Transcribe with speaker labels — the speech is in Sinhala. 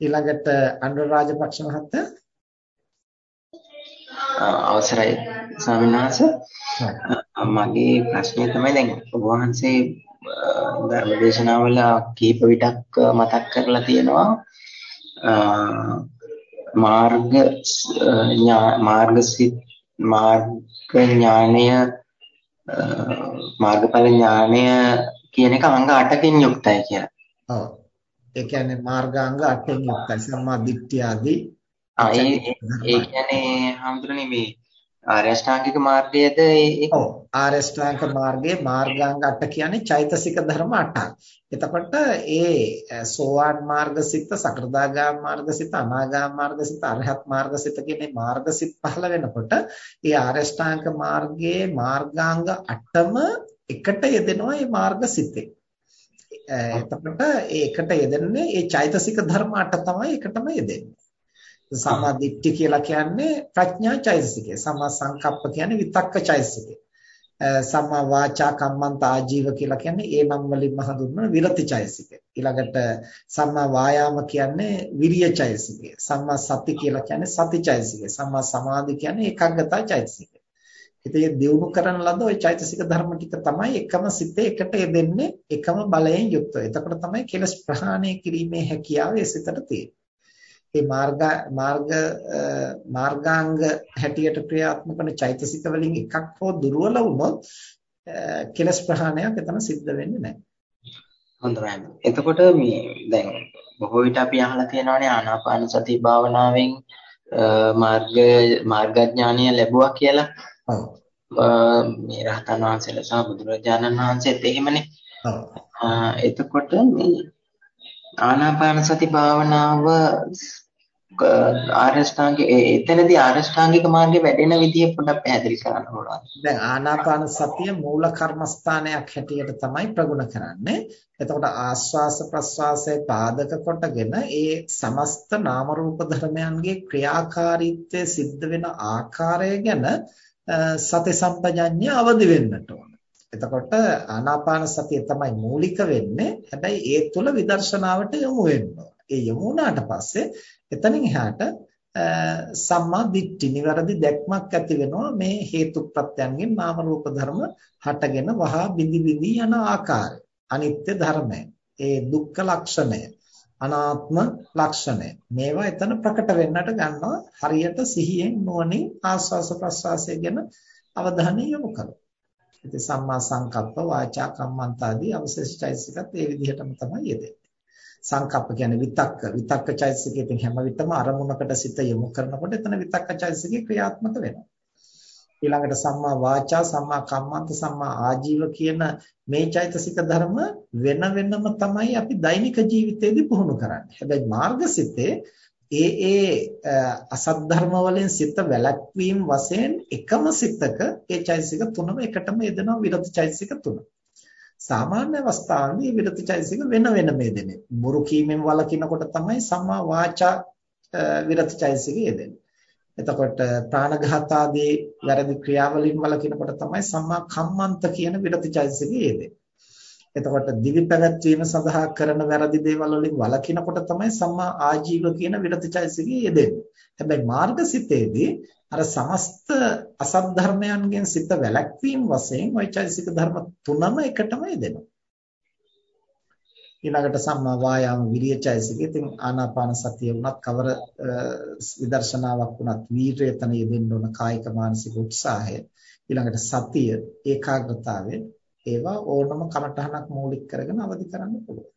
Speaker 1: ඊළඟට අනුර රාජපක්ෂ මහත්තයා
Speaker 2: අවසරයි ස්වාමීන් වහන්සේ මගේ ප්‍රශ්නය තමයි දැන් ඔබ වහන්සේ ධර්මදේශනාවල කීප විටක් මතක් කරලා තියෙනවා මාර්ග මාර්ගසිත මාර්ග ඥානය මාර්ගඵල ඥානය කියන එක අංග 8කින් යුක්තයි කියලා.
Speaker 1: ඔව්. ඒ කියන්නේ මාර්ගාංග 8කින් යුක්තයි. සම්මා දිට්ඨිය ආදී.
Speaker 2: ආ ඒ ඒ කියන්නේ හඳුනන්නේ මේ ආර්ය අෂ්ටාංගික මාර්ගයේද ඒක
Speaker 1: ඔව් ආර්ය අෂ්ටාංගික මාර්ගයේ මාර්ගාංග 8 කියන්නේ චෛතසික ධර්ම 8ක්. එතකොට ඒ සෝවාන් මාර්ගසිත, සකෘදාගාම මාර්ගසිත, අනාගාම මාර්ගසිත, අරහත් මාර්ගසිත කියන මේ මාර්ගසිත පහළ වෙනකොට ඒ ආර්ය අෂ්ටාංගික මාර්ගයේ මාර්ගාංග 8ම එකට යෙදෙනවා මේ මාර්ගසිතේ. එතකොට ඒකට යෙදෙන්නේ ඒ චෛතසික ධර්ම 8 තමයි එකටම යෙදෙන්නේ. සම්මා දිට්ඨි කියලා කියන්නේ ප්‍රඥා චෛතසිකය. සම්මා සංකප්ප කියන්නේ විතක්ක චෛතසිකය. සම්මා වාචා කම්මන්ත ආජීව කියලා කියන්නේ ඒ නම් වලින්ම හඳුන්වන විරති චෛතසිකය. ඊළඟට සම්මා වායාම කියන්නේ විරිය චෛතසිකය. සම්මා සති කියලා කියන්නේ සති චෛතසිකය. සම්මා සමාධි කියන්නේ ඒකාග්‍රතා චෛතසිකය. ඉතින් මේ දියුණු කරන ලද ওই චෛතසික ධර්ම ටික තමයි එකම සිතේ එකට යෙදෙන්නේ එකම බලයෙන් යුක්තව. එතකොට තමයි කෙලස් ප්‍රහාණය කිරීමේ හැකියාව ඒ සිතට තියෙන්නේ. මේ මාර්ග මාර්ග මාර්ගාංග හැටියට ක්‍රියාත්මක වන චෛතසික වලින් එකක් හෝ දුර්වල වුණොත් කෙලස් ප්‍රහාණයක් එතන සිද්ධ වෙන්නේ නැහැ.
Speaker 2: හොඳයි. එතකොට මේ දැන් බොහෝ විට අපි අහලා තියෙනවානේ ආනාපාන සති භාවනාවෙන් මාර්ග මාර්ගඥානය ලැබුවා කියලා.
Speaker 1: ඔව්.
Speaker 2: මේ රහතන් වහන්සේලා සහ බුදුරජාණන් වහන්සේත් එහෙමනේ.
Speaker 1: ඔව්.
Speaker 2: එතකොට මේ ආනාපාන සති භාවනාව ආරෂ්ඨාංගික එතනදී ආරෂ්ඨාංගික මාර්ගේ වැඩෙන විදිය පොඩ්ඩක් පැහැදිලි කරන්න ඕනවාද?
Speaker 1: දැන් ආනාපාන සතිය මූල කර්මස්ථානයක් හැටියට තමයි ප්‍රගුණ කරන්නේ. එතකොට ආස්වාස ප්‍රස්වාසයේ පාදක කොටගෙන ඒ සමස්ත නාම රූප ධර්මයන්ගේ ක්‍රියාකාරීත්වය සිද්ධ වෙන ආකාරය ගැන සති සම්පජඤ්ඤය අවදි වෙන්නට ඕන. එතකොට ආනාපාන සතිය තමයි මූලික වෙන්නේ. හැබැයි ඒ තුල විදර්ශනාවට යොමු වෙන්න ඒ යොමු වුණාට පස්සේ එතනින් එහාට සම්මා දිට්ඨි නිවැරදි දැක්මක් ඇති වෙනවා මේ හේතු ප්‍රත්‍යයන්ගෙන් නාම රූප ධර්ම හටගෙන වහා බිඳි බිඳි යන ආකාරය. අනිත්‍ය ධර්මය. ඒ දුක්ඛ ලක්ෂණය. අනාත්ම ලක්ෂණය. මේවා එතන ප්‍රකට වෙන්නට ගන්නවා හරියට සිහියෙන් නුවණින් ආස්වාස ප්‍රස්වාසය ගැන අවධානය යොමු කරනවා. ඉතින් සම්මා සංකප්ප වාචා කම්මන්ත ආදී අවශේෂ චෛතසිකත් ඒ විදිහටම තමයි යෙදෙන්නේ. සංකප්ප කියන්නේ විතක්ක. විතක්ක චෛතසිකයේ තියෙන හැම විටම අරමුණකට සිත යොමු කරනකොට එතන විතක්ක චෛතසිකේ ක්‍රියාත්මක වෙනවා. ඊළඟට සම්මා වාචා සම්මා කම්මන්ත සම්මා ආජීව කියන මේ චෛතසික ධර්ම වෙන වෙනම තමයි අපි දෛනික ජීවිතේදී පුහුණු කරන්නේ. හැබැයි මාර්ගසිතේ ඒ ඒ අසත් ධර්ම වලින් සිත වැළැක්වීම වශයෙන් එකම සිතක ඒ චෛතසික තුනම එකටම යෙදෙනවා විරති චෛතසික තුන. සාමාන්‍ය අවස්ථාවේදී විරති චෛතසික වෙන වෙනම යෙදෙන්නේ. බුරු කීමෙන් වළකිනකොට තමයි සම්මා වාචා විරති චෛතසික යෙදෙන්නේ. එතකොට ප්‍රාණඝාත ආදී වැරදි ක්‍රියාවලින් වළකිනකොට තමයි සම්මා කම්මන්ත කියන විරති චෛතසික යෙදෙන්නේ. එතකොට දිවි පැවැත්වීම සඳහා කරන වැරදි දේවල් වලින් වළකිනකොට තමයි සම්මා ආජීව කියන විරතිචෛසිකය යෙදෙන්නේ. හැබැයි මාර්ගසිතේදී අර සමස්ත අසත් ධර්මයන්ගෙන් සිත වැළැක්වීම වශයෙන් ওই චෛසික ධර්ම තුනම එකටම යෙදෙනවා. ඊළඟට සම්මා වායාම විරිය චෛසිකය. ඉතින් ආනාපාන සතිය වුණත් කවර විදර්ශනාවක් වුණත් වීරය තන යෙදෙන්න ඕන කායික මානසික උත්සාහය. ඊළඟට සතිය ඒකාග්‍රතාවය ඒවා ඕනම කමටහනක් මූලික කරගෙන අවදි කරන්න පුළුවන්.